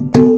Indonesia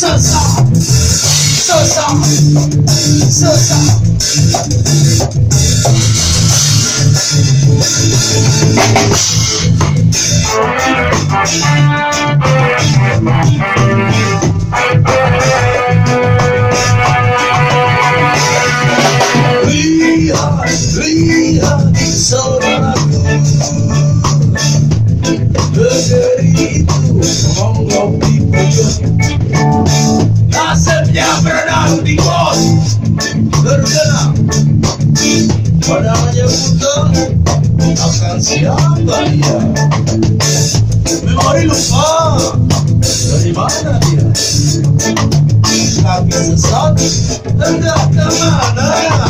Sesat Sesat Sesat Lihat, Padahal buta Akan siapa dia Memori lupa Dari mana dia Kaki sesat Hendak kemana